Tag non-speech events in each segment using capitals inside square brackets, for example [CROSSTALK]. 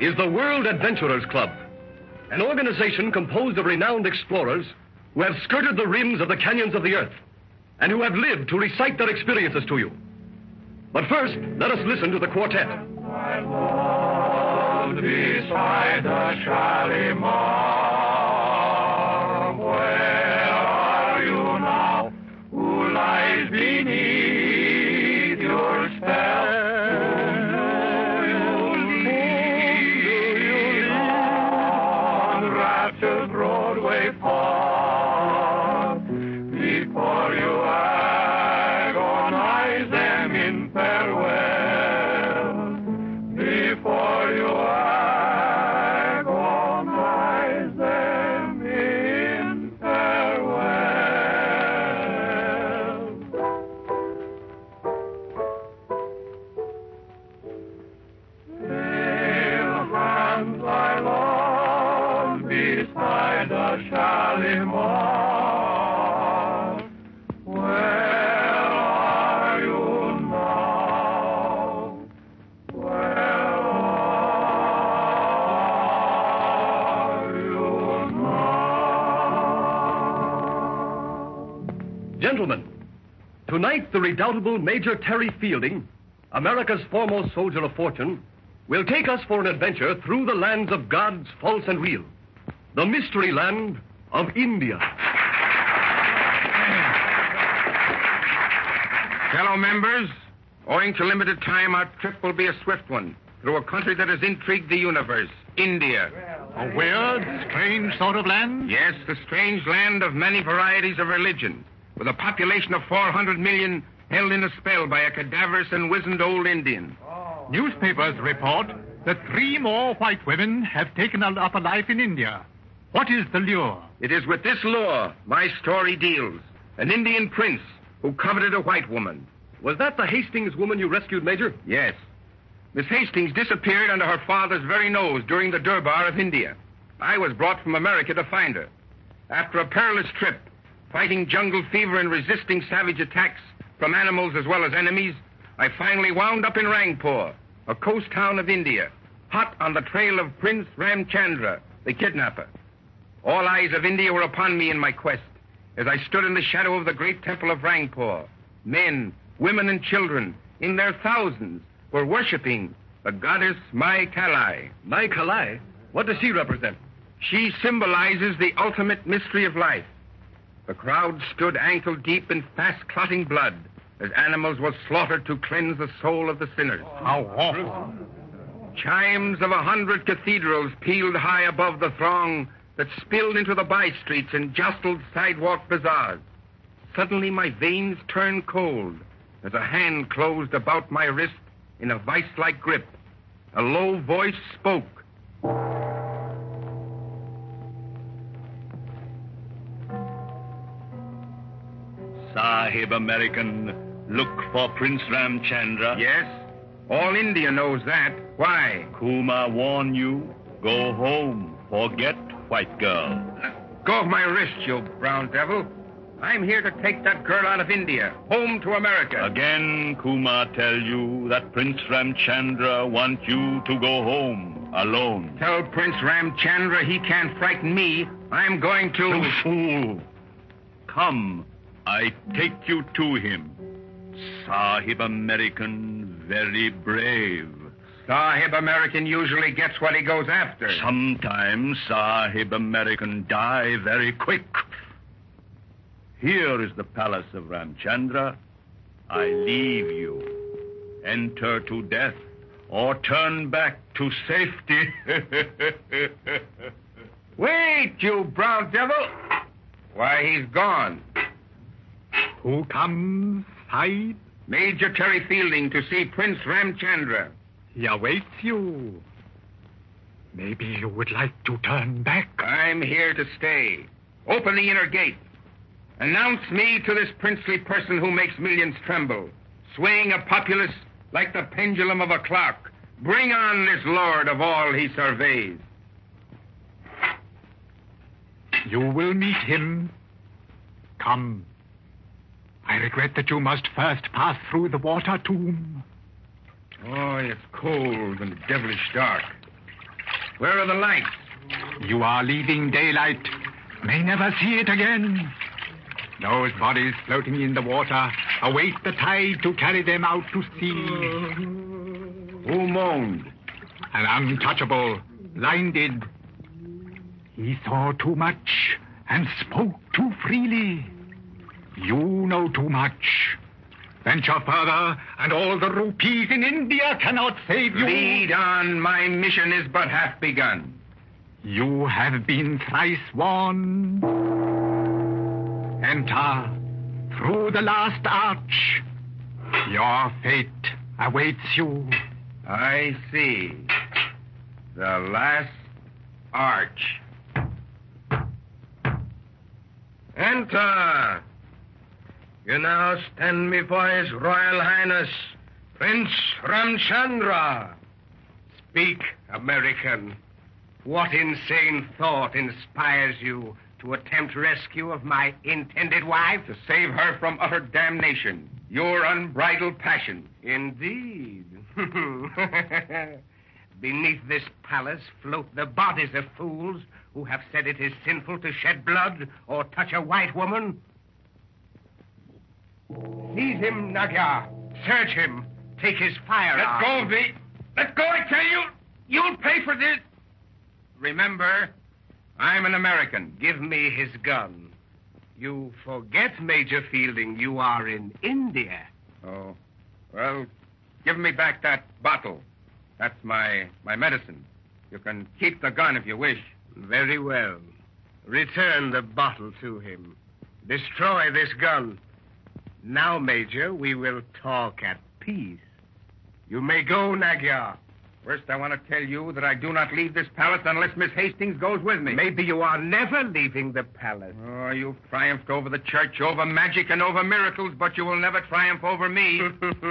is the World Adventurers Club, an organization composed of renowned explorers who have skirted the rims of the canyons of the earth and who have lived to recite their experiences to you. But first, let us listen to the quartet. beside the Shalimar, where are you now? Who lies beneath Gentlemen, tonight the redoubtable Major Terry Fielding, America's foremost soldier of fortune, will take us for an adventure through the lands of gods false and real, the mystery land of India. Fellow members, owing to limited time, our trip will be a swift one through a country that has intrigued the universe, India. A weird, strange sort of land? Yes, the strange land of many varieties of religion, with a population of 400 million held in a spell by a cadaverous and wizened old Indian. Newspapers report that three more white women have taken up a life in India. What is the lure? It is with this lure my story deals. An Indian prince who coveted a white woman. Was that the Hastings woman you rescued, Major? Yes. Miss Hastings disappeared under her father's very nose during the Durbar of India. I was brought from America to find her. After a perilous trip, fighting jungle fever and resisting savage attacks from animals as well as enemies, I finally wound up in Rangpur, a coast town of India, hot on the trail of Prince Ramchandra, the kidnapper. All eyes of India were upon me in my quest as I stood in the shadow of the great temple of Rangpur. Men, women, and children, in their thousands, were worshipping the goddess Mai Kalai. Mai Kalai? What does she represent? She symbolizes the ultimate mystery of life. The crowd stood ankle deep in fast clotting blood as animals were slaughtered to cleanse the soul of the sinners. How awful. Chimes of a hundred cathedrals pealed high above the throng that spilled into the by streets and jostled sidewalk bazaars. Suddenly my veins turned cold as a hand closed about my wrist in a vice like grip. A low voice spoke. Sahib American, look for Prince Ramchandra. Yes? All India knows that. Why? Kuma warn you, go home, forget white girl. Let go of my wrist, you brown devil. I'm here to take that girl out of India, home to America. Again, Kuma tell you that Prince Ramchandra want you to go home alone. Tell Prince Ramchandra he can't frighten me. I'm going to. You fool. Come, I take you to him. Sahib American, very brave. Sahib American usually gets what he goes after. Sometimes Sahib American die very quick. Here is the palace of Ramchandra. I leave you. Enter to death or turn back to safety. [LAUGHS] Wait, you brown devil. Why, he's gone. Who comes, Sahib? Major Terry Fielding to see Prince Ramchandra. He awaits you. Maybe you would like to turn back. I'm here to stay. Open the inner gate. Announce me to this princely person who makes millions tremble, swaying a populace like the pendulum of a clock. Bring on this lord of all he surveys. You will meet him. Come. I regret that you must first pass through the water tomb. Oh, it's cold and devilish dark. Where are the lights? You are leaving daylight. May never see it again. Those bodies floating in the water await the tide to carry them out to sea. Who moaned? An untouchable, blinded. He saw too much and spoke too freely. You know too much. Venture further, and all the rupees in India cannot save you. Lead on. My mission is but half begun. You have been thrice warned. Enter through the last arch. Your fate awaits you. I see. The last arch. Enter. You now stand before His Royal Highness, Prince Ramchandra. Speak, American. What insane thought inspires you to attempt rescue of my intended wife? To save her from utter damnation. Your unbridled passion. Indeed. [LAUGHS] Beneath this palace float the bodies of fools who have said it is sinful to shed blood or touch a white woman. Seize him, Nagya. Search him. Take his firearm. Let go of me. Let go, I tell you. You'll pay for this. Remember, I'm an American. Give me his gun. You forget, Major Fielding, you are in India. Oh. Well, give me back that bottle. That's my my medicine. You can keep the gun if you wish. Very well. Return the bottle to him. Destroy this gun. Now, Major, we will talk at peace. You may go, Nagyar. First, I want to tell you that I do not leave this palace unless Miss Hastings goes with me. Maybe you are never leaving the palace. Oh, you've triumphed over the church, over magic, and over miracles, but you will never triumph over me.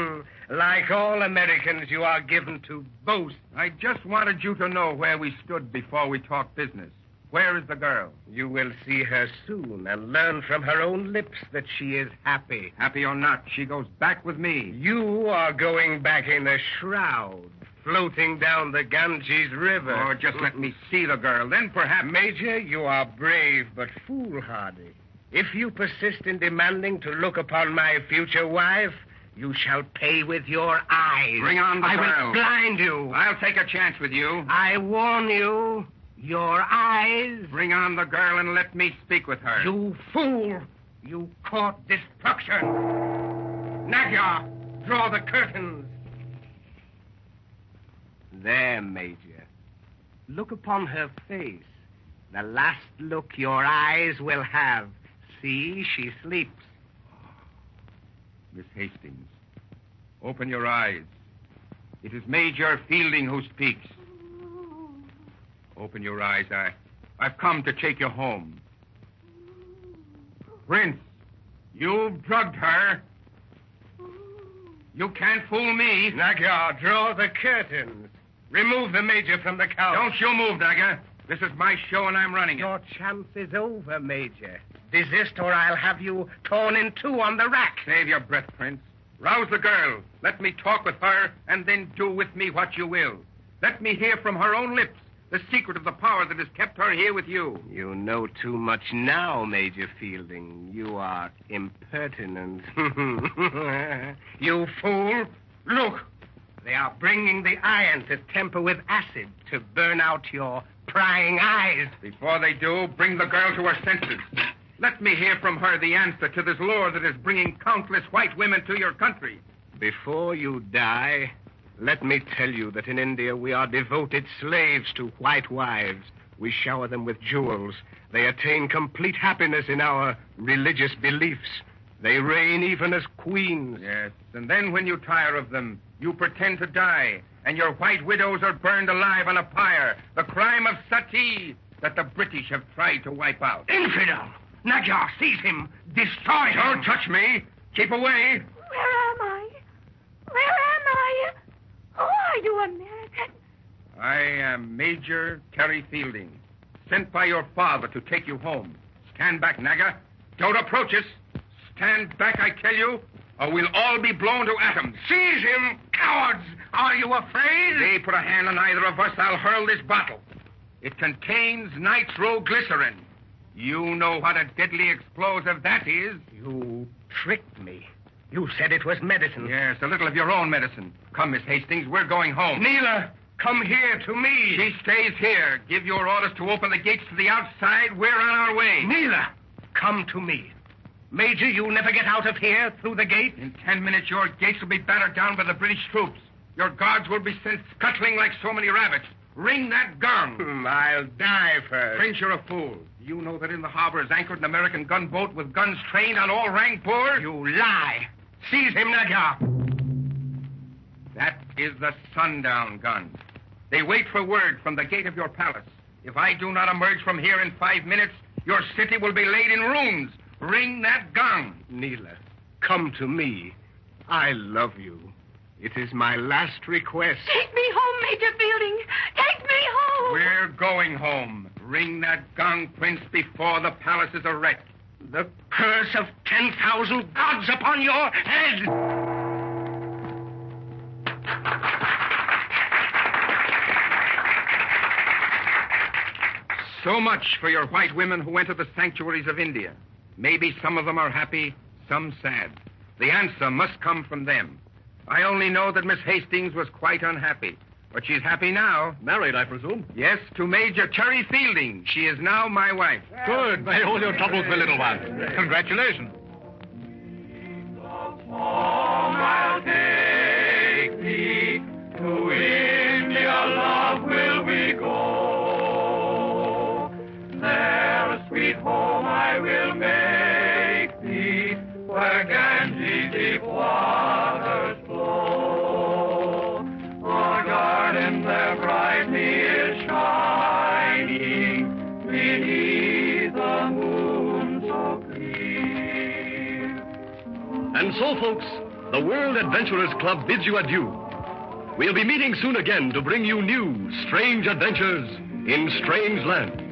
[LAUGHS] like all Americans, you are given to boast. I just wanted you to know where we stood before we talked business. Where is the girl? You will see her soon and learn from her own lips that she is happy. Happy or not, she goes back with me. You are going back in a shroud, floating down the Ganges River. Oh, just let me see the girl. Then perhaps. Major, you are brave but foolhardy. If you persist in demanding to look upon my future wife, you shall pay with your eyes. Bring on the I girl. will blind you. I'll take a chance with you. I warn you, your eyes. Bring on the girl and let me speak with her. You fool! You court destruction! Nagya, draw the curtains. There, Major. Look upon her face. The last look your eyes will have. See, she sleeps. Miss Hastings, open your eyes. It is Major Fielding who speaks. Open your eyes. I, I've come to take you home. Prince, you've drugged her. You can't fool me. Nagya, draw the curtains. Remove the Major from the couch. Don't you move, Naga. This is my show and I'm running it. Your chance is over, Major. Desist or I'll have you torn in two on the rack. Save your breath, Prince. Rouse the girl. Let me talk with her, and then do with me what you will. Let me hear from her own lips the secret of the power that has kept her here with you. You know too much now, Major Fielding. You are impertinent. [LAUGHS] you fool. Look, they are bringing the iron to temper with acid to burn out your prying eyes. Before they do, bring the girl to her senses. Let me hear from her the answer to this lure that is bringing countless white women to your country. Before you die, let me tell you that in India we are devoted slaves to white wives. We shower them with jewels. They attain complete happiness in our religious beliefs. They reign even as queens. Yes, and then when you tire of them, you pretend to die, and your white widows are burned alive on a pyre, the crime of sati that the British have tried to wipe out. Infidel! Nagyar, seize him! Destroy him! Don't touch me! Keep away! Where am I? Where am I? Are you, American? I am Major Terry Fielding, sent by your father to take you home. Stand back, Naga. Don't approach us. Stand back, I tell you, or we'll all be blown to atoms. Seize him, cowards! Are you afraid? They put a hand on either of us, I'll hurl this bottle. It contains nitroglycerin. You know what a deadly explosive that is. You tricked me. You said it was medicine. Yes, a little of your own medicine. Come, Miss Hastings, we're going home. Neela, come here to me. She stays here. Give your orders to open the gates to the outside. We're on our way. Neela, come to me. Major, you'll never get out of here through the gate. In ten minutes, your gates will be battered down by the British troops. Your guards will be sent scuttling like so many rabbits. Ring that gong. Hmm, I'll die first. Prince, you're a fool. You know that in the harbor is anchored an American gunboat with guns trained on all Rangpur? You lie. Seize him, Naga. That is the sundown gun. They wait for word from the gate of your palace. If I do not emerge from here in five minutes, your city will be laid in ruins. Ring that gong. Neela, come to me. I love you. It is my last request. Take me home, Major Fielding. Take me home. We're going home. Ring that gong, Prince, before the palace is a wreck. The curse of 10,000 gods upon your head! So much for your white women who enter the sanctuaries of India. Maybe some of them are happy, some sad. The answer must come from them. I only know that Miss Hastings was quite unhappy. But she's happy now. Married, I presume. Yes, to Major Terry Fielding. She is now my wife. Good. May all your troubles be little ones. Congratulations. Brightly is shining beneath the moon so clear. And so, folks, the World Adventurers Club bids you adieu. We'll be meeting soon again to bring you new, strange adventures in strange lands.